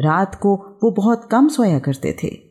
रात को वो बहुत कम सोया करते थे।